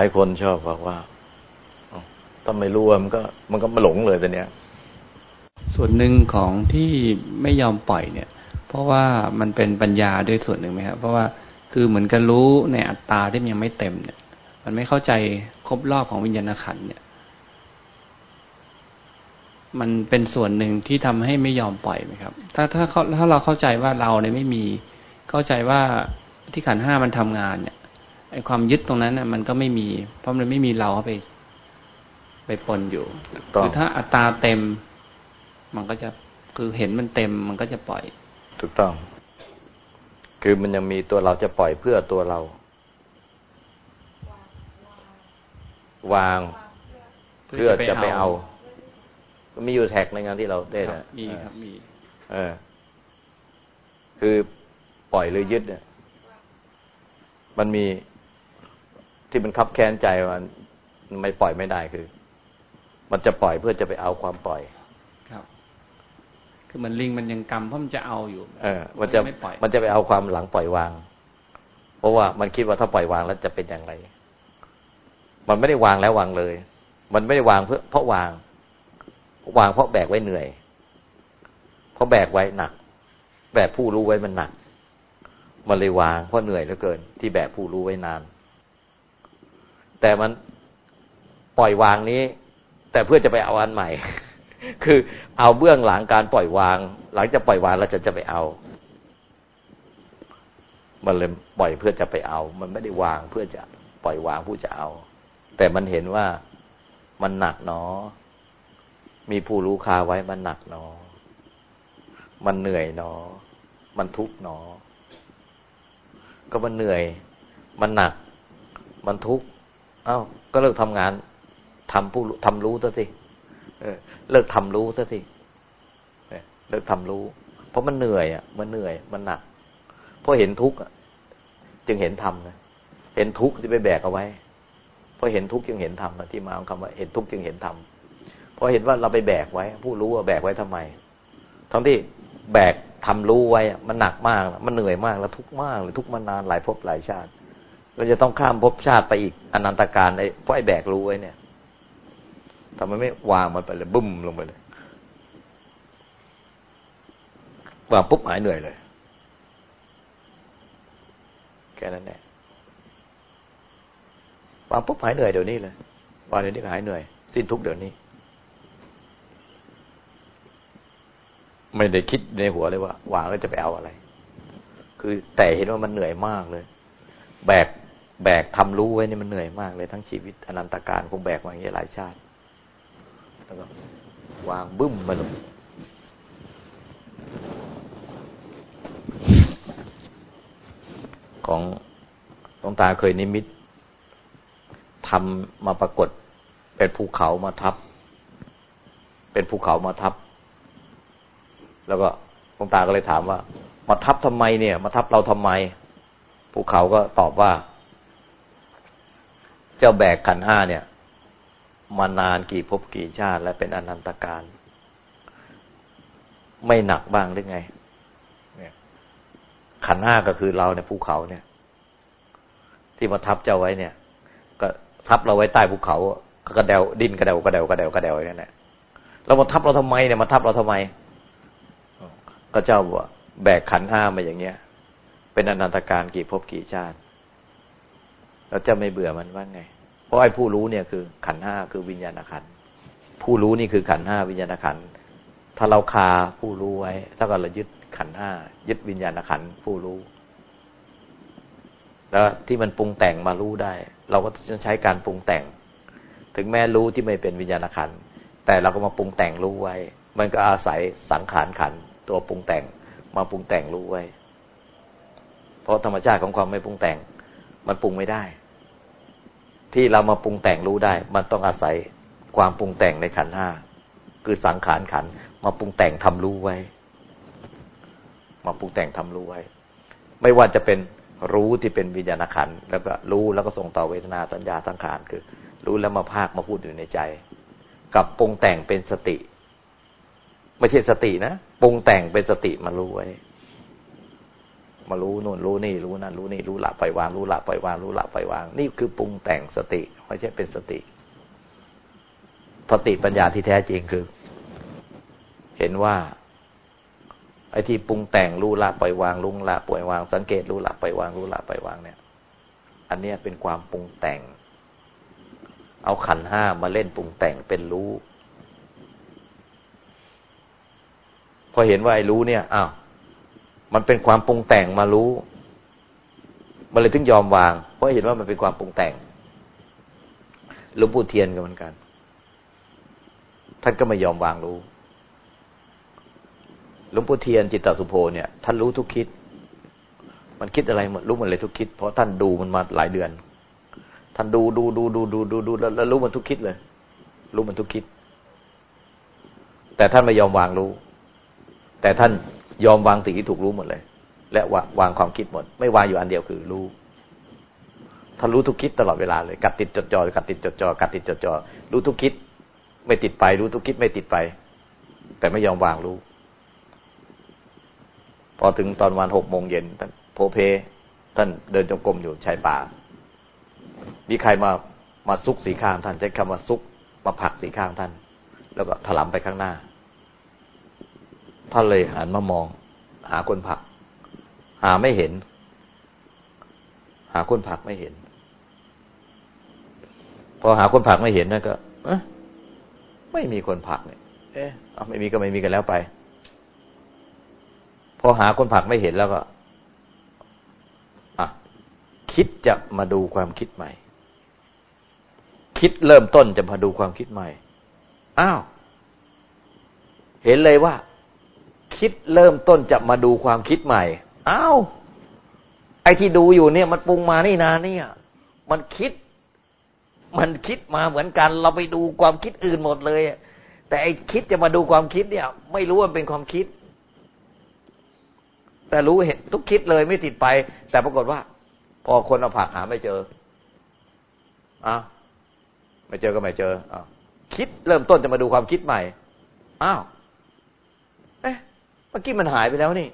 หลายคนชอบบอกว่าถ้าไม่รู้มันก็ มันก็มาหลงเลยแต่เนี้ย ส่วนหนึ่งของที่ไม่ยอมปล่อยเนี่ย เพราะว่ามันเป็นปัญญาด้วยส่วนหนึ่งไหมครับเพราะว่าคือเหมือนกันรู้ในอัตตาที่มันยังไม่เต็มเนี่ย มันไม่เข้าใจครบรอบของวิญญาณขันเนี่ย มันเป็นส่วนหนึ่งที่ทำให้ไม่ยอมปล่อยไหมครับ ถ้าถ้าเขาถ้าเราเข้าใจว่าเราเนี่ยไม่มี เข้าใจว่าที่ขันห้ามันทำงานเนี่ย ไอความยึดตรงนั้นน่ะ มันก็ไม่มี เพราะมันไม่มีเราเข้าไป ไปปนอยู่คือถ้าอัตราเต็ม มันก็จะคือเห็นมันเต็ม มันก็จะปล่อย ถูกต้อง คือมันยังมีตัวเราจะปล่อยเพื่อตัวเรา วาง เพื่อจะไปเอา ก็มีอยู่แท็กในงานที่เราได้นะมีครับมี เออ คือปล่อยหรือยึดเนี่ยมันมี ที่มันคับแค้นใจมันไม่ปล่อยไม่ได้คือ มันจะปล่อยเพื่อจะไปเอาความปล่อย ครับ คือมันลิงมันยังกรรมเพราะมันจะเอาอยู่ เออ มันจะมันจะไปเอาความหลังปล่อยวาง เพราะว่ามันคิดว่าถ้าปล่อยวางแล้วจะเป็นอย่างไร มันไม่ได้วางแล้ววางเลย มันไม่ได้วางเพื่อเพราะวาง วางเพราะแบกไว้เหนื่อย เพราะแบกไว้หนัก แบกผู้รู้ไว้มันหนัก มันเลยวางเพราะเหนื่อยเหลือเกิน ที่แบกผู้รู้ไว้นาน แต่มันปล่อยวางนี้ แต่เพื่อจะไปเอาอันใหม่ คือเอาเบื้องหลังการปล่อยวาง หลังจากปล่อยวางแล้วจะจะไปเอา มันเลยปล่อยเพื่อจะไปเอา มันไม่ได้วางเพื่อจะปล่อยวางผู้จะเอา แต่มันเห็นว่ามันหนักเนอ มีผู้รู้คาไว้มันหนักเนอ มันเหนื่อยเนอ มันทุกข์เนอ ก็มันเหนื่อย มันหนัก มันทุกข์ อ้าวก็เลิกทำงานทำผู้ทำรู้ซะสิเลิกทำรู้ซะสิเลิกทำรู้ เพราะมันเหนื่อยอะ มันเหนื่อย มันหนัก เพราะเห็นทุกข์จึงเห็นธรรมนะเห็นทุกข์ที่ไปแบกเอาไว้ เพราะเห็นทุกข์จึงเห็นธรรมที่มาของคำว่าเห็นทุกข์จึงเห็นธรรมเพราะเห็นว่าเราไปแบกไว้ ผู้รู้ว่าแบกไว้ทำไม ทั้งที่แบกทำรู้ไว้มันหนักมาก มันเหนื่อยมากแล้วทุกข์มากเลยทุกข์มานานหลายภพหลายชาติ เราจะต้องข้ามภพชาติไปอีกอนันตการไอ้เพราะไอ้แบกรู้ไว้เนี่ยทำไมไม่วางมันไปเลยบุ้มลงไปเลยวางปุ๊บหายเหนื่อยเลย แค่นั้นแหละวางปุ๊บหายเหนื่อยเดี๋ยวนี้เลยวางเดี๋ยวนี้ก็หายเหนื่อย สิ้นทุกเดี๋ยวนี้ ไม่ได้คิดในหัวเลยว่า วางแล้วจะไปเอาอะไร คือแต่เห็นว่ามันเหนื่อยมากเลย แบก แบกทำรู้ไว้นี่มันเหนื่อยมากเลยทั้งชีวิตอนันตการคงแบกมาอย่างนี้หลายชาติแล้วก็วางบึ้มมาลงของตองตาเคยนิมิตทำมาปรากฏเป็นภูเขามาทับ เป็นภูเขามาทับ แล้วก็ตองตาก็เลยถามว่า มาทับทำไมเนี่ย มาทับเราทำไมภูเขาก็ตอบว่า เจ้าแบกขันธ์ห้าเนี่ย มานานกี่ภพกี่ชาติ และเป็นอนันตกาล ไม่หนักบ้างหรือไงเนี่ยขันธ์ห้าก็คือเราในภูเขาเนี่ย ที่มาทับเจ้าไว้เนี่ย ก็ทับเราไว้ใต้ภูเขาก็กระแด่วดิ้นกระแด่วกระแด่วกระแด่วกระแด่วนั่นแหละเรามาทับเราทำไมเนี่ยมาทับเราทำไม ก็เจ้าบอกแบกขันธ์ห้ามาอย่างเงี้ย เป็นอนันตการกี่ภพกี่ชาติ เราจะไม่เบื่อมันว่าไง เพราะไอ้ผู้รู้เนี่ยคือขันห้าคือวิญญาณขันผู้รู้นี่คือขันห้าวิญญาณขันถ้าเราคาผู้รู้ไว้ถ้าเกิดเรายึดขันห้ายึดวิญญาณขันผู้รู้ แล้วที่มันปรุงแต่งมารู้ได้ เราก็จะใช้การปรุงแต่ง ถึงแม้รู้ที่ไม่เป็นวิญญาณขันแต่เราก็มาปรุงแต่งรู้ไว้ มันก็อาศัยสังขารขันตัวปรุงแต่งมาปรุงแต่งรู้ไว้ เพราะธรรมชาติของความไม่ปรุงแต่ง มันปรุงไม่ได้ ที่เรามาปรุงแต่งรู้ได้ มันต้องอาศัยความปรุงแต่งในขันห้าคือสังขารขันมาปรุงแต่งทำรู้ไว้ มาปรุงแต่งทำรู้ไว้ ไม่ว่าจะเป็นรู้ที่เป็นวิญญาณขันแล้วก็รู้แล้วก็ส่งต่อเวทนาสัญญาสังขารคือ รู้แล้วมาภาคมาพูดอยู่ในใจ กับปรุงแต่งเป็นสติ ไม่ใช่สตินะปรุงแต่งเป็นสติมารู้ไว้ มารู้นู่นรู้นี่รู้นั่นรู้นี่รู้ละปล่อยวางรู้ละปล่อยวางรู้ละปล่อยวาง นี่คือปรุงแต่งสติไม่ใช่เป็นสติสติปัญญาที่แท้จริงคือ เห็นว่า ไอ้ที่ปรุงแต่งรู้ละปล่อยวางรู้ละปล่อยวาง สังเกตรู้ละปล่อยวางรู้ละปล่อยวางเนี่ย อันเนี้ยเป็นความปรุงแต่ง เอาขันห้ามาเล่นปรุงแต่งเป็นรู้พอเห็นว่าไอ้รู้เนี่ยอ้าว มันเป็นความปรุงแต่งมารู้ มันเลยถึงยอมวาง เพราะเห็นว่ามันเป็นความปรุงแต่งหลวงปู่เทียนก็เหมือนกัน ท่านก็ไม่ยอมวางรู้หลวงปู่เทียนจิตตสุโภเนี่ยท่านรู้ทุกคิด มันคิดอะไรรู้มันเลยทุกคิด เพราะท่านดูมันมาหลายเดือน ท่านดูดูดูดูดูดูดูแล้วรู้มันทุกคิดเลย รู้มันทุกคิด แต่ท่านไม่ยอมวางรู้ แต่ท่าน ยอมวางสิ่งที่ถูกรู้หมดเลย และวางความคิดหมด ไม่วางอยู่อันเดียวคือรู้ท่ารู้ทุกคิดตลอดเวลาเลย กัดติดจดจ่อกัดติดจดจ่อกัดติดจดจ่อรู้ทุกคิด ไม่ติดไป รู้ทุกคิดไม่ติดไป แต่ไม่ยอมวางรู้ พอถึงตอนวันหกโมงเย็นท่านโพเพ ท่านเดินจงกรมอยู่ชายป่า มีใครมามาซุกสีข้างท่านใช้คำว่าซุกมาผักสีข้างท่าน แล้วก็ถลำไปข้างหน้า ท่านเลยหันมามอง หาคนผัก หาไม่เห็น หาคนผักไม่เห็น พอหาคนผักไม่เห็นนั่นก็เอไม่มีคนผักเนี่ย เอ๊ะเอไม่มีก็ไม่มีกันแล้วไป พอหาคนผักไม่เห็นแล้วก็อะคิดจะมาดูความคิดใหม่ คิดเริ่มต้นจะมาดูความคิดใหม่ อ้าว เห็นเลยว่า คิดเริ่มต้นจะมาดูความคิดใหม่ อ้าว ไอ้ที่ดูอยู่เนี่ย มันปรุงมานี่นาเนี่ย มันคิด มันคิดมาเหมือนกัน เราไปดูความคิดอื่นหมดเลย แต่ไอ้คิดจะมาดูความคิดเนี่ย ไม่รู้ว่าเป็นความคิด แต่รู้เห็นทุกคิดเลยไม่ติดไป แต่ปรากฏว่า พอคนเอาผักหาไม่เจออ้าวไม่เจอก็ไม่เจออ้าวคิดเริ่มต้นจะมาดูความคิดใหม่ อ้าว เมื่อกี้มันหายไปแล้วนี่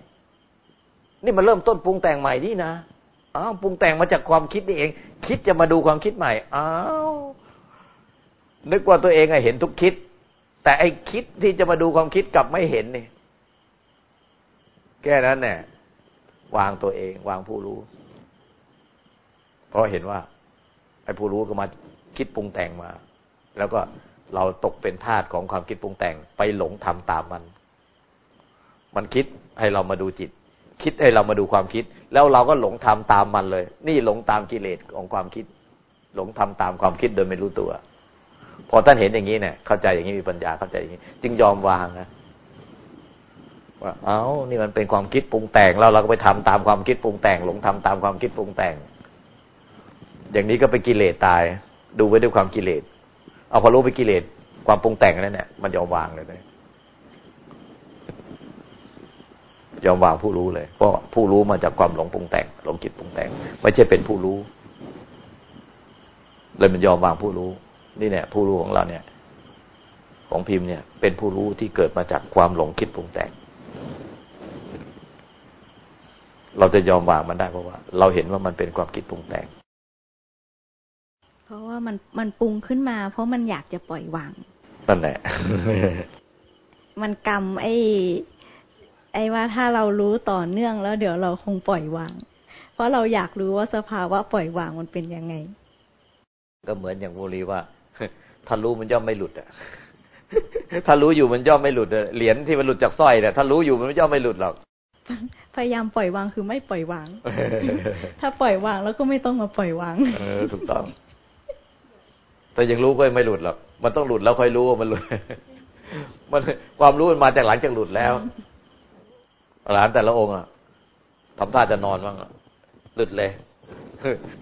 นี่มันเริ่มต้นปรุงแต่งใหม่นี่นะอ้าวปรุงแต่งมาจากความคิดนี่เอง คิดจะมาดูความคิดใหม่อ้าวนึกว่าตัวเองเห็นทุกคิด แต่ไอ้คิดที่จะมาดูความคิดกลับไม่เห็นนี่แค่นั้นแน่วางตัวเอง วางผู้รู้ เพราะเห็นว่า ไอ้ผู้รู้ก็มาคิดปรุงแต่งมา แล้วก็เราตกเป็นทาสของความคิดปรุงแต่งไปหลงทำตามมัน มันคิดให้เรามาดูจิต คิดให้เรามาดูความคิด แล้วเราก็หลงทำตามมันเลย นี่หลงตามกิเลสของความคิด หลงทำตามความคิดโดยไม่รู้ตัว พอท่านเห็นอย่างนี้เนี่ยเข้าใจอย่างนี้มีปัญญาเข้าใจอย่างนี้ จึงยอมวางนะว่าเอา้านี่มันเป็นความคิดปรุงแต่งแล้วเราก็ไปทำตามความคิดปรุงแต่ง หลงทำตามความคิดปรุงแต่ง อย่างนี้ก็ไปกิเลสตาย ดูไว้ด้วยความกิเลส เอาพอรู้ไปกิเลสความปรุงแต่งนั่นเนี่ยมันยอมวางเลยเล ยยอมวางผู้รู้เลย เพราะผู้รู้มาจากความหลงปรุงแต่ง หลงจิตปรุงแต่ง ไม่ใช่เป็นผู้รู้ เลยมันยอมวางผู้รู้ นี่เนี่ย ผู้รู้ของเราเนี่ย ของพิมพ์เนี่ย เป็นผู้รู้ที่เกิดมาจากความหลงคิดปรุงแต่ง เราจะยอมวางมันได้เพราะว่า เราเห็นว่ามันเป็นความคิดปรุงแต่ง เพราะว่ามันมันปรุงขึ้นมา เพราะมันอยากจะปล่อยวางนั่นแหละมันกรรมไอ้ ไอ้ว่าถ้าเรารู้ต่อเนื่องแล้วเดี๋ยวเราคงปล่อยวาง เพราะเราอยากรู้ว่าสภาวะปล่อยวางมันเป็นยังไง ก็เหมือนอย่างโมลีว่าถ้ารู้มันย่อมไม่หลุดอะถ้ารู้อยู่มันย่อมไม่หลุดเหรียญที่มันหลุดจากสร้อยเนี่ยถ้ารู้อยู่มันย่อมไม่หลุดหรอกพยายามปล่อยวางคือไม่ปล่อยวาง ถ้าปล่อยวางแล้วก็ไม่ต้องมาปล่อยวาง เออถูกต้อง แต่ยังรู้ก็ไม่หลุดหรอก มันต้องหลุดแล้วค่อยรู้ว่ามันหลุด มันความรู้มันมาจากหลังจากหลุดแล้ว หลานแต่ละองค์อะทำท่าจะนอนบ้างหลุดเลย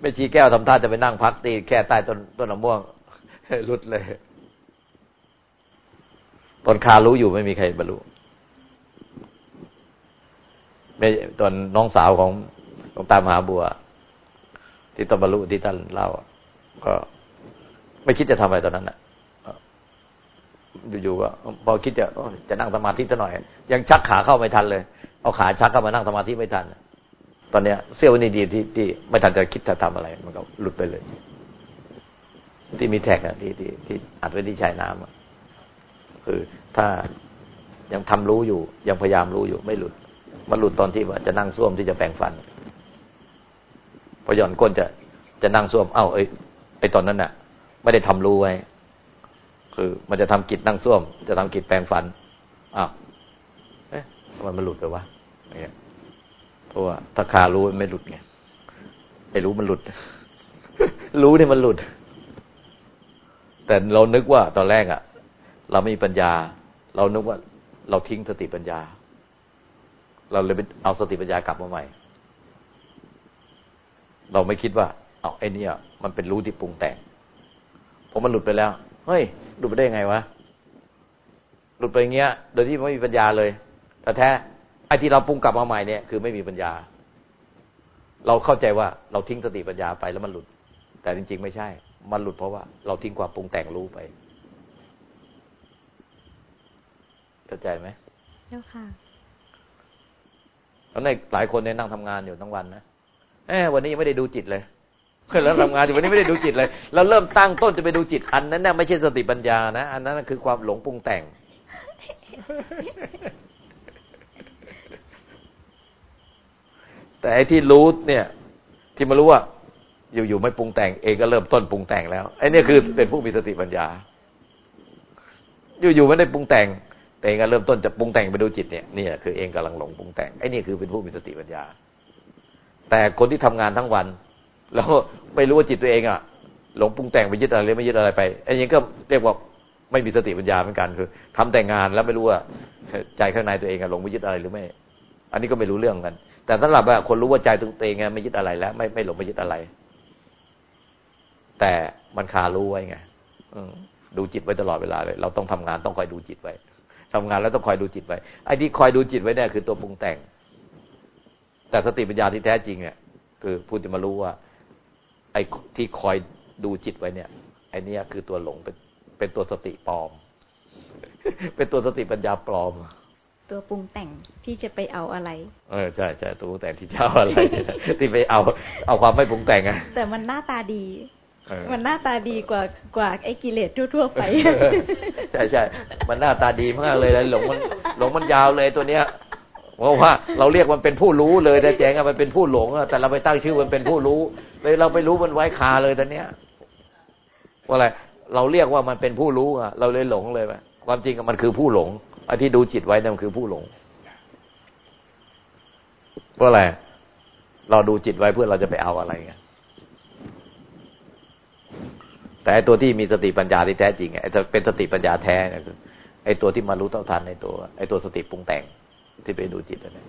ไม่ชี้แก้วทำท่าจะไปนั่งพักตีแค่ใต้ต้นต้นมะม่วงหลุดเลยตอนคารู้อยู่ไม่มีใครบรรลุไม่ตอนน้องสาวของหลวงตามหาบัว ที่ตบรรลุที่ท่านเล่าก็ไม่คิดจะทำอะไรตอนนั้นอะอยู่ๆก็พอคิดจะจะนั่งสมาธิซะหน่อย ยังชักขาเข้าไม่ทันเลย เอาขาชักเข้ามานั่งสมาธิไม่ทัน ตอนเนี้ยเสี้ยวนี้ดีที่ที่ไม่ทันจะคิดจะทำอะไร มันก็หลุดไปเลย ที่มีแท็กอะที่ที่ที่อัดไว้ที่ชายน้ำอะคือถ้ายังทำรู้อยู่ ยังพยายามรู้อยู่ไม่หลุด มันหลุดตอนที่ว่าจะนั่งส้วมที่จะแปรงฟันพอหย่อนก้นจะจะนั่งส้วม เอ้าเอ้ยไอตอนนั้นน่ะ ไม่ได้ทำรู้ไว้ คือมันจะทำกิจนั่งส้วม จะทำกิจแปรงฟันอ้าว เอ๊ะทำไมมันหลุดไปวะเนี่ยเพราะว่าถ้าคารู้ไม่หลุดไงไอ้รู้มันหลุด รู้เนี่ยมันหลุด แต่เรานึกว่าตอนแรกอะ่ะเราไม่มีปัญญา เรานึกว่าเราทิ้งสติปัญญา เราเลยเอาสติปัญญากลับมาใหม่ เราไม่คิดว่า เอาไอ้นี่มันเป็นรู้ที่ปรุงแต่งพอมันหลุดไปแล้ว เฮ้ยหลุดไปได้ไงวะหลุดไปอย่างเงี้ย โดยที่ไม่มีปัญญาเลย แต่แท้ไอ้ที่เราปรุงกลับมาใหม่เนี่ยคือไม่มีปัญญา เราเข้าใจว่าเราทิ้งสติปัญญาไปแล้วมันหลุด แต่จริง ๆ ไม่ใช่ มันหลุดเพราะว่าเราทิ้งความปรุงแต่งรู้ไปเข้าใจไหมเจ้าค่ะแล้วในหลายคนเนี่ยนั่งทำงานอยู่ทั้งวันนะเออวันนี้ยังไม่ได้ดูจิตเลยแล้วทำงานอยู่วันนี้ไม่ได้ดูจิตเลย เราเริ่มตั้งต้นจะไปดูจิตอันนั้นน่ะไม่ใช่สติปัญญานะ อันนั้นคือความหลงปรุงแต่ง แต่ไอ้ที่รู้เนี่ย ที่มารู้ว่า อยู่ๆไม่ปรุงแต่งเองก็เริ่มต้นปรุงแต่งแล้วไอ้นี่คือเป็นผู้มีสติปัญญา อยู่ๆไม่ได้ปรุงแต่ง แต่เองก็เริ่มต้นจะปรุงแต่งไปดูจิตเนี่ยนี่คือเองกำลังหลงปรุงแต่งไอ้นี่คือเป็นผู้มีสติปัญญา แต่คนที่ทำงานทั้งวัน แล้วไม่รู้ว่าจิตตัวเองอะหลงปรุงแต่งไปยึดอะไรหรือไม่ยึดอะไรไปไอ้ยังก็เรียกว่าไม่มีสติปัญญาเหมือนกันคือทำแต่งานแล้วไม่รู้ว่าใจข้างในตัวเองอะหลงไปยึดอะไรหรือไม่ อันนี้ก็ไม่รู้เรื่องกัน แต่สำหรับคนรู้ว่าใจตัวเองไม่ยึดอะไรแล้ว ไม่ไม่หลงไปยึดอะไร แต่มันคารู้ไว้ไงดูจิตไว้ตลอดเวลาเลย เราต้องทำงานต้องคอยดูจิตไว้ทำงานแล้วต้องคอยดูจิตไว้ไอ้ที่คอยดูจิตไว้เนี่ยคือตัวปรุงแต่ง แต่สติปัญญาที่แท้จริงเนี่ยคือพูดจะมารู้ว่า ไอ้ที่คอยดูจิตไว้เนี่ยไอ้นี่คือตัวหลงเป็นเป็นตัวสติปลอม เป็นตัวสติปัญญาปลอม ตัวปรุงแต่งที่จะไปเอาอะไร เออใช่ใช่ตัวปรุงแต่งที่จะเอาอะไร ที่ไปเอาเอาความไม่ปรุงแต่งอะแต่มันหน้าตาดีมันหน้าตาดีกว่ากว่าไอ้กิเลสทั่วๆไป ใช่ใช่มันหน้าตาดีมากเลยหลงมันหลงมันยาวเลยตัวเนี้ยเพราะว่าเราเรียกมันเป็นผู้รู้เลยแต่แจงมันเป็นผู้หลงแต่เราไปตั้งชื่อมันเป็นผู้รู้ เลยเราไปรู้มันไว้คาเลยตอนเนี้ยว่าอะไรเราเรียกว่ามันเป็นผู้รู้อะเราเลยหลงเลยความจริงมันคือผู้หลง ไอ้ที่ดูจิตไว้นั่นคือผู้หลงว่าะอะไรเราดูจิตไว้เพื่อเราจะไปเอาอะไรไงแต่ตัวที่มีสติปัญญาที่แท้จริงไอ้เป็นสติปัญญาแท้เนี่ยคือไอ้ตัวที่มารู้เท่าทันในตัวไอ้ตัวสติปรุงแต่งที่ไปดูจิตนั่นเอง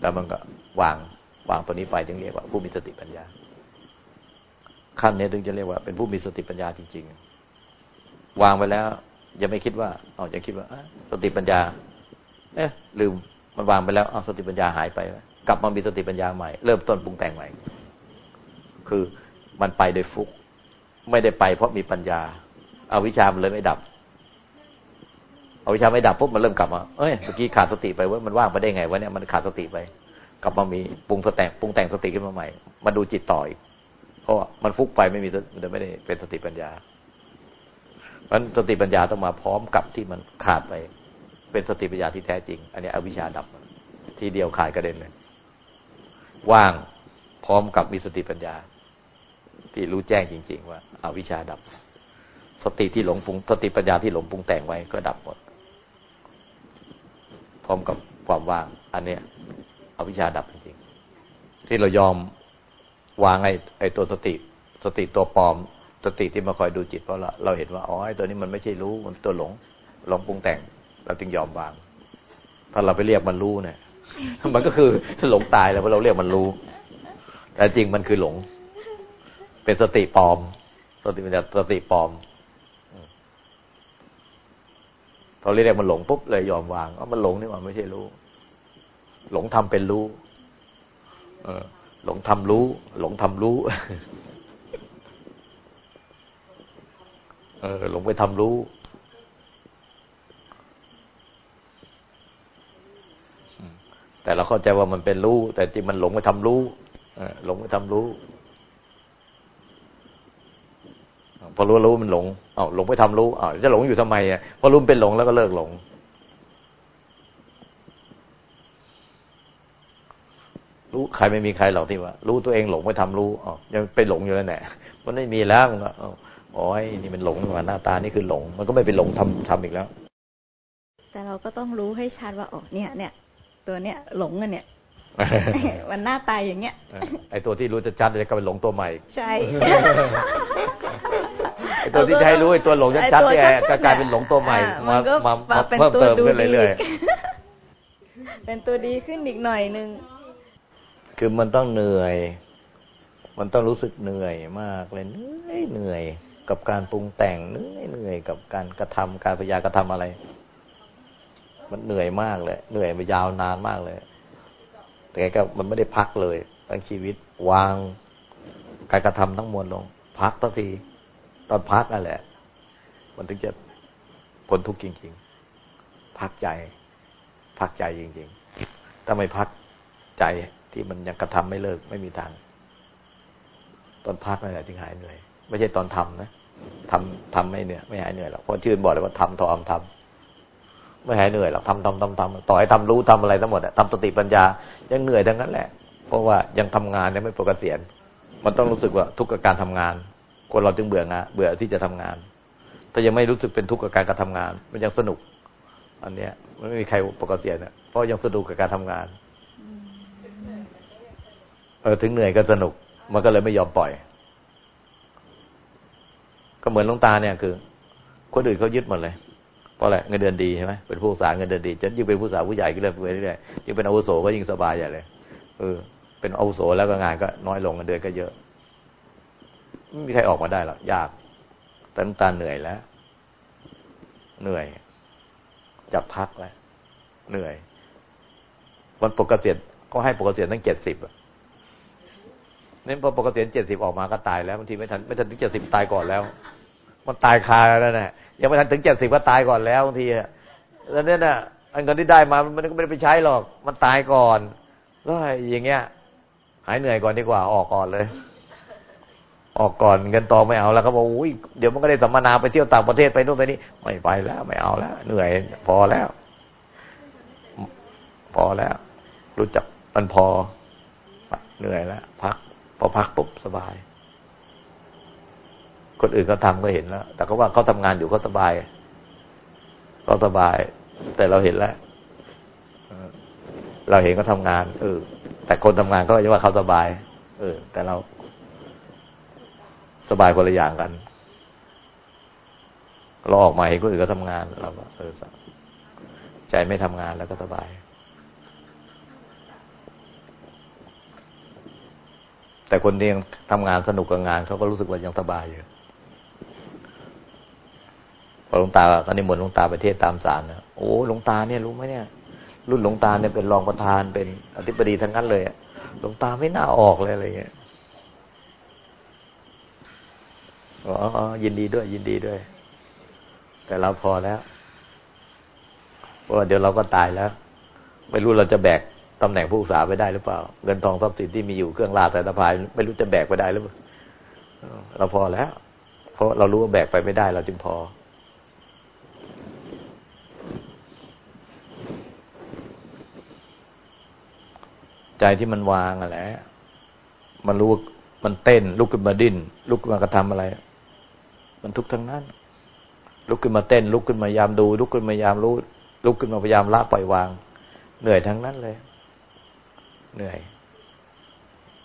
แล้วมันก็วางวางตัวนี้ไปจึงเรียกว่า ผู้มีสติปัญญา ขั้นนี้ถึงจะเรียกว่า เป็นผู้มีสติปัญญาจริงๆ วางไปแล้ว อยังไม่คิดว่าอ๋อจะคิดว่าสติปัญญา เอ๊ะลืมมันวางไปแล้วอ๋อสติปัญญาหายไป กลับมามีสติปัญญาใหม่ เริ่มต้นปรุงแต่งใหม่ คือมันไปโดยฟุก ไม่ได้ไปเพราะมีปัญญาเอาวิชามันเลยไม่ดับ เอาวิชาไม่ดับปุ๊บมันเริ่มกลับมา เอ้ยเมื่อกี้ขาดสติไปว่ามันว่างไปได้ไงวะเนี่ยมันขาดสติไป กลับมามีปรุงสแต่งปรุงแต่งสติขึ้นมาใหม่ มาดูจิตต่ออีกเพราะมันฟุกไปไม่มีมันไม่ได้เป็นสติปัญญา เพราะสติปัญญาต้องมาพร้อมกับที่มันขาดไป เป็นสติปัญญาที่แท้จริง อันนี้อวิชชาดับ ทีเดียวขาดกระเด็นเลยว่างพร้อมกับมีสติปัญญา ที่รู้แจ้งจริง ๆ ว่าอาวิชชาดับ สติที่หลงปรุงสติปัญญาที่หลงปรุงแต่งไว้ก็ดับหมด พร้อมกับความว่าง อันเนี้ยอวิชชาดับจริงๆที่เรายอมวางไอ้ไอ้ตัวสติ สติตัวปลอม สติที่มาคอยดูจิตเพราะเราเราเห็นว่าอ๋อตัวนี้มันไม่ใช่รู้มันตัวหลงหลงปรุงแต่ง เราจึงยอมวาง ถ้าเราไปเรียกมันรู้เนี่ยมันก็คือหลงตายแล้วเพราะเราเรียกมันรู้ แต่จริงมันคือหลง เป็นสติปลอม สติเป็นสติปลอมพอเรียกมันหลงปุ๊บเลยยอมวางว่ามันหลงนี่ว่าไม่ใช่รู้ หลงทำเป็นรู้ เออ หลงทำรู้ หลงทำรู้ เออหลงไปทำรู้ แต่เราเข้าใจว่ามันเป็นรู้ แต่จริงมันหลงไปทำรู้หลงไปทำรู้พอรู้รู้มันหลงเอาหลงไปทำรู้เอาจะหลงอยู่ทำไมอะพอรู้เป็นหลงแล้วก็เลิกหลง รู้ใครไม่มีใครหรอกที่ว่า รู้ตัวเองหลงไปทำรู้อ๋อยังไปหลงอยู่แล้วแหละมันไม่มีแล้วมันก็ โอ้ยนี่มันหลงมาหน้าตานี่คือหลง มันก็ไม่ไปหลงทำทำอีกแล้ว แต่เราก็ต้องรู้ให้ชัดว่าอ๋อเนี่ย เนี่ย ตัวเนี้ยหลงกันเนี่ยมันหน้าตายอย่างเงี้ย ไอตัวที่รู้จะจัดจะกลายเป็นหลงตัวใหม่ ใช่ ไอตัวที่ใช้รู้ไอตัวหลงจะจัดเนี่ยก็กลายเป็นหลงตัวใหม่ มามาเพิ่มเติมขึ้นเรื่อยๆเป็นตัวดีขึ้นอีกหน่อยนึง คือมันต้องเหนื่อย มันต้องรู้สึกเหนื่อยมากเลยเหนื่อยเหนื่อย กับการปรุงแต่งเหนื่อยเหนื่อยกับการกระทำการพยากระทำอะไร มันเหนื่อยมากเลย เหนื่อยมายาวนานมากเลย แต่ก็มันไม่ได้พักเลยทั้งชีวิตวางการกระทำทั้งมวลลง พักตัที ตอนพักนั่นแหละ มันถึงจะพ้นทุกข์จริง ๆ พักใจ พักใจจริง ๆ ถ้าไม่พักใจที่มันยังกระทำไม่เลิกไม่มีทาง ตอนพักนั่นแหละจึงหายเหนื่อย ไม่ใช่ตอนทำนะทำทำไม่เหนื่อยไม่หายเหนื่อยหรอกเพราะชื่นบอกเลยว่าทำทอมทำไม่หายเหนื่อยหรอกทำทำทำทำต่อให้ทำรู้ทำอะไรทั้งหมดทำสติปัญญายังเหนื่อยทั้งนั้นแหละ เพราะว่ายังทำงานยังไม่ปกเกษียณมันต้องรู้สึกว่าทุกข์กับการทำงาน คนเราจึงเบื่องานเบื่อที่จะทำงาน แต่ยังไม่รู้สึกเป็นทุกข์กับการกระทำงาน มันยังสนุก อันเนี้ย มันไม่มีใครปกเกษียณเพราะยังสนุกกับการทำงานเออถึงเหนื่อยก็สนุก มันก็เลยไม่ยอมปล่อย ก็เหมือนลงตาเนี่ยคือ คนอื่นเขายึดหมดเลยเพราะอะไรเงินเดือนดีใช่ไหมเป็นผู้สาเงินเดือนดีจะยิ่งเป็นผู้สาผู้ใหญ่ก็เรื่อยไปเรื่อยยิ่งเป็นอาวุโสก็ยิ่งสบายใหญ่เลยเออเป็นอาวุโสแล้วก็งานก็น้อยลงเงินเดือนก็เยอะไม่มีใครออกมาได้หรอกยากตั้งตาเหนื่อยแล้ว เหนื่อยจับพักแล้วเหนื่อย วันปกติก็ให้ปกติตั้งเจ็ดสิบนี่พอปกติเจ็ดสิบออกมาก็ตายแล้วบางทีไม่ทันไม่ทันถึงเจ็ดสิบตายก่อนแล้ว มันตายคาแล้วนะยังไม่ทันถึงเจ็ดสิบก็ตายก่อนแล้วบางทีอะแล้วเนี่ยนะอันเงินที่ได้มามันก็ไม่ได้ไปใช้หรอก มันตายก่อนก็อย่างเงี้ย หายเหนื่อยก่อนดีกว่า ออกก่อนเลย ออกก่อนเงินตองไม่เอาแล้วก็บอกอุ้ยเดี๋ยวมันก็ได้สัมมนาไปเที่ยวต่างประเทศไปนู่นไปนี่ไม่ไปแล้ว ไม่เอาแล้ว เหนื่อย พอแล้ว พอแล้ว รู้จักมันพอ เหนื่อยแล้ว พัก พอพักปุ๊บสบาย คนอื่นเขาทาก็เห็นแล้ว แต่เขาว่าเขาทางานอยู่เขาสบายเขาสบาย แต่เราเห็นแล้วเราเห็นเขาทางาน เออ แต่คนทำงานก็จะว่าเขาสบาย เออ แต่เราสบายคนละอย่างกัน เราออกมาเห็นคนอื่นก็ทำงานเราก็เออใจไม่ทำงานแล้วก็สบายแต่คนที่ยังทำงานสนุกกับงานเขาก็รู้สึกว่ายังสบายอยู่ พอหลวงตาก็นิมนต์หลวงตาไปเทศตามสารนะโอ้หลวงตาเนี่ยรู้ไหมเนี่ย รุ่นหลวงตาเนี่ยเป็นรองประธานเป็นอธิบดีทั้งนั้นเลยหลวงตาไม่น่าออกเลยอะไรเงี้ยอ๋อยินดีด้วย ยินดีด้วย แต่เราพอแล้วเพราะเดี๋ยวเราก็ตายแล้ว ไม่รู้เราจะแบกตำแหน่งผู้ศึกษาไปได้หรือเปล่า เงินทองทรัพย์สินที่มีอยู่เครื่องราชแต่ตะพาย ไม่รู้จะแบกไปได้หรือเปล่าเราพอแล้ว เพราะเรารู้ว่าแบกไปไม่ได้เราจึงพอ ใจที่มันวางอะแหละมันรู้ว่ามันเต้น ลุกขึ้นมาดิ้น ลุกขึ้นมากระทำอะไร มันทุกทั้งนั้น ลุกขึ้นมาเต้น ลุกขึ้นมายามดู ลุกขึ้นมายามรู้ ลุกขึ้นมาพยายามละปล่อยวาง เหนื่อยทั้งนั้นเลย เหนื่อย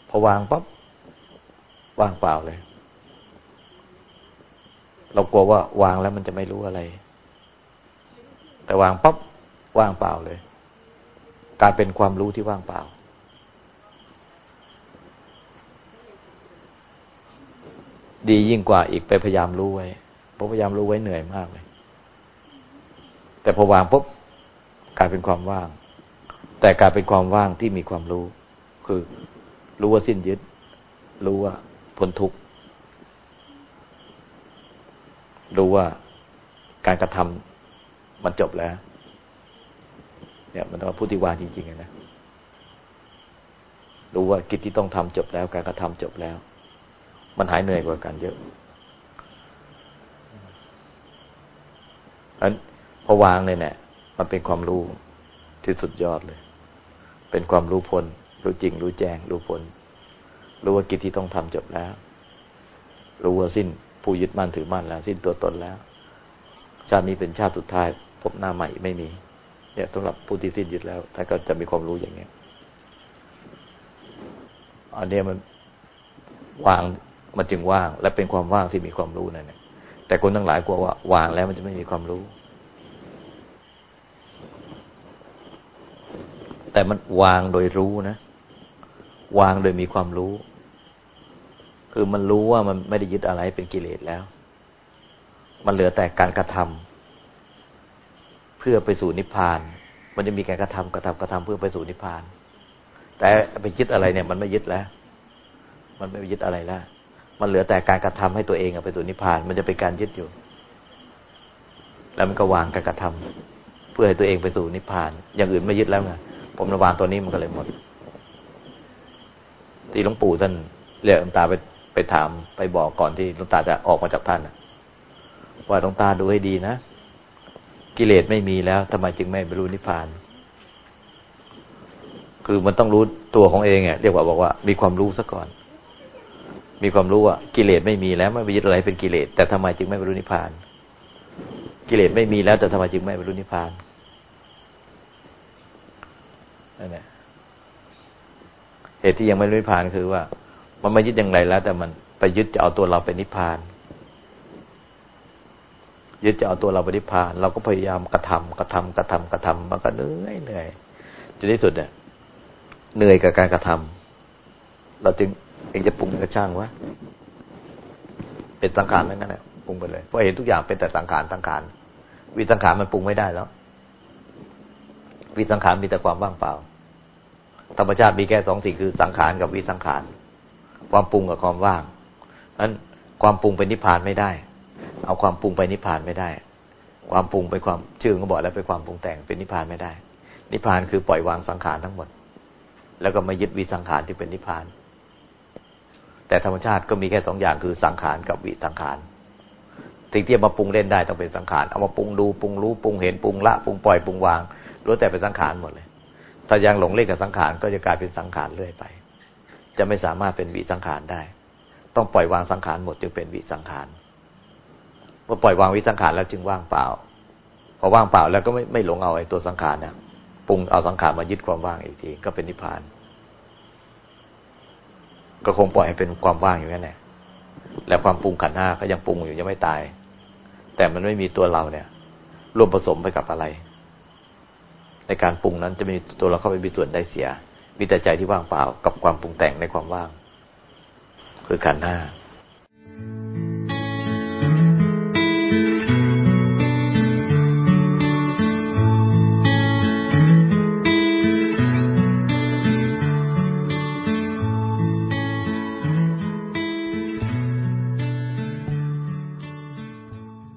พอวางปั๊บวางเปล่าเลย เรากลัวว่าวางแล้วมันจะไม่รู้อะไร แต่วางปั๊บว่างเปล่าเลย การเป็นความรู้ที่ว่างเปล่า ดียิ่งกว่าอีกไปพยายามรู้ไว้เพราะพยายามรู้ไว้เหนื่อยมากเลย แต่พอวางปุ๊บกลายเป็นความว่าง แต่กลายเป็นความว่างที่มีความรู้ คือ รู้ว่าสิ้นยึด รู้ว่าพ้นทุกข์รู้ว่าการกระทำมันจบแล้ว เนี่ย มันต้องพูดที่วางจริงๆนะรู้ว่ากิจที่ต้องทำจบแล้ว การกระทำจบแล้ว มันหายเหนื่อยกว่ากันเยอะอันพอวางเลยเนี่ยมันเป็นความรู้ที่สุดยอดเลย เป็นความรู้พ้นรู้จริง รู้แจ้ง รู้พ้นรู้ว่ากิจที่ต้องทำจบแล้ว รู้ว่าสิ้นผู้ยึดมั่นถือมั่นแล้ว สิ้นตัวตนแล้ว ชาตินี้เป็นชาติสุดท้าย พบหน้าใหม่ไม่มี เนี่ยสำหรับผู้ที่สิ้นยึดแล้วท่านก็จะมีความรู้อย่างเนี้ยอันนี้มันวาง มันจึงว่าง และเป็นความว่างที่มีความรู้นั่นแหละแต่คนทั้งหลายกลัวว่าวางแล้วมันจะไม่มีความรู้ แต่มันวางโดยรู้นะ วางโดยมีความรู้ คือมันรู้ว่ามันไม่ได้ยึดอะไรเป็นกิเลสแล้ว มันเหลือแต่การกระทำเพื่อไปสู่นิพพาน มันจะมีการกระทำกระทำกระทำเพื่อไปสู่นิพพาน แต่ไปยึดอะไรเนี่ย มันไม่ยึดแล้ว มันไม่ยึดอะไรแล้ว มันเหลือแต่การกระทำให้ตัวเองไปสู่นิพพาน มันจะเป็นการยึดอยู่ แล้วมันก็วางการกระทำเพื่อให้ตัวเองไปสู่นิพพาน อย่างอื่นไม่ยึดแล้วไงผมระวางตัวนี้มันก็เลยหมด ที่หลวงปู่ท่านเรียกหลวงตาไปไปถามไปบอกก่อนที่หลวงตาจะออกมาจากท่านว่าหลวงตาดูให้ดีนะกิเลสไม่มีแล้วทำไมจึงไม่บรรลุนิพพาน คือมันต้องรู้ตัวของเองเรียกว่าบอกว่า มีความรู้ซะก่อน มีความรู้ว่ากิเลสไม่มีแล้วไม่ไปยึดอะไรเป็นกิเลสแต่ทำไมจึงไม่บรรลุนิพพาน กิเลสไม่มีแล้วแต่ทำไมจึงไม่บรรลุนิพพานนั่นแหละเหตุที่ยังไม่บรรลุนิพพานคือว่า มันไม่ยึดอย่างไรแล้ว แต่มันไปยึดจะเอาตัวเราเป็นนิพพาน ยึดจะเอาตัวเราไปนิพพาน เราก็พยายามกระทำกระทำกระทำกระทำมันก็เหนื่อยเหนื่อยจนที่สุดเนี่ยเหนื่อยกับการกระทำเราจึง เองจะปรุงก็ช่างวะเป็นสังขารแล้วนั่นแหละปรุงไปเลยเพราะเห็นทุกอย่างเป็นแต่สังขารสังขารวิสังขารมันปรุงไม่ได้แล้ววิสังขารมีแต่ความว่างเปล่า ธรรมชาติมีแค่สองสิ่งคือสังขารกับวิสังขาร ความปรุงกับความว่างนั้นความปรุงเป็นนิพพานไม่ได้ เอาความปรุงไปนิพพานไม่ได้ ความปรุงไปความชื่อก็บอกแล้วเป็นความปรุงแต่งเป็นนิพพานไม่ได้ นิพพานคือปล่อยวางสังขารทั้งหมด แล้วก็ม่ยึดวิสังขารที่เป็นนิพพาน แต่ธรรมชาติก็มีแค่สองอย่างคือสังขารกับวิสังขารสิ่งที่มาปรุงเล่นได้ต้องเป็นสังขารเอามาปรุงดูปรุงรู้ปรุงเห็นปรุงละปรุงปล่อยปรุงวางรู้แต่เป็นสังขารหมดเลย ถ้ายังหลงเล่นกับสังขารก็จะกลายเป็นสังขารเรื่อยไป จะไม่สามารถเป็นวิสังขารได้ ต้องปล่อยวางสังขารหมดจึงเป็นวิสังขารเมื่อปล่อยวางวิสังขารแล้วจึงว่างเปล่าพอว่างเปล่าแล้วก็ไม่ไม่หลงเอาไอ้ตัวสังขารเนี่ยปรุงเอาสังขารมายึดความว่างอีกทีก็เป็นนิพพาน ก็คงปล่อยให้เป็นความว่างอยู่นั่นแหละและความปรุงขันห้าก็ยังปรุงอยู่ยังไม่ตาย แต่มันไม่มีตัวเราเนี่ย ร่วมผสมไปกับอะไร ในการปรุงนั้นจะมีตัวเราเข้าไปมีส่วนได้เสีย มีแต่ใจที่ว่างเปล่ากับความปรุงแต่งในความว่าง คือขันห้า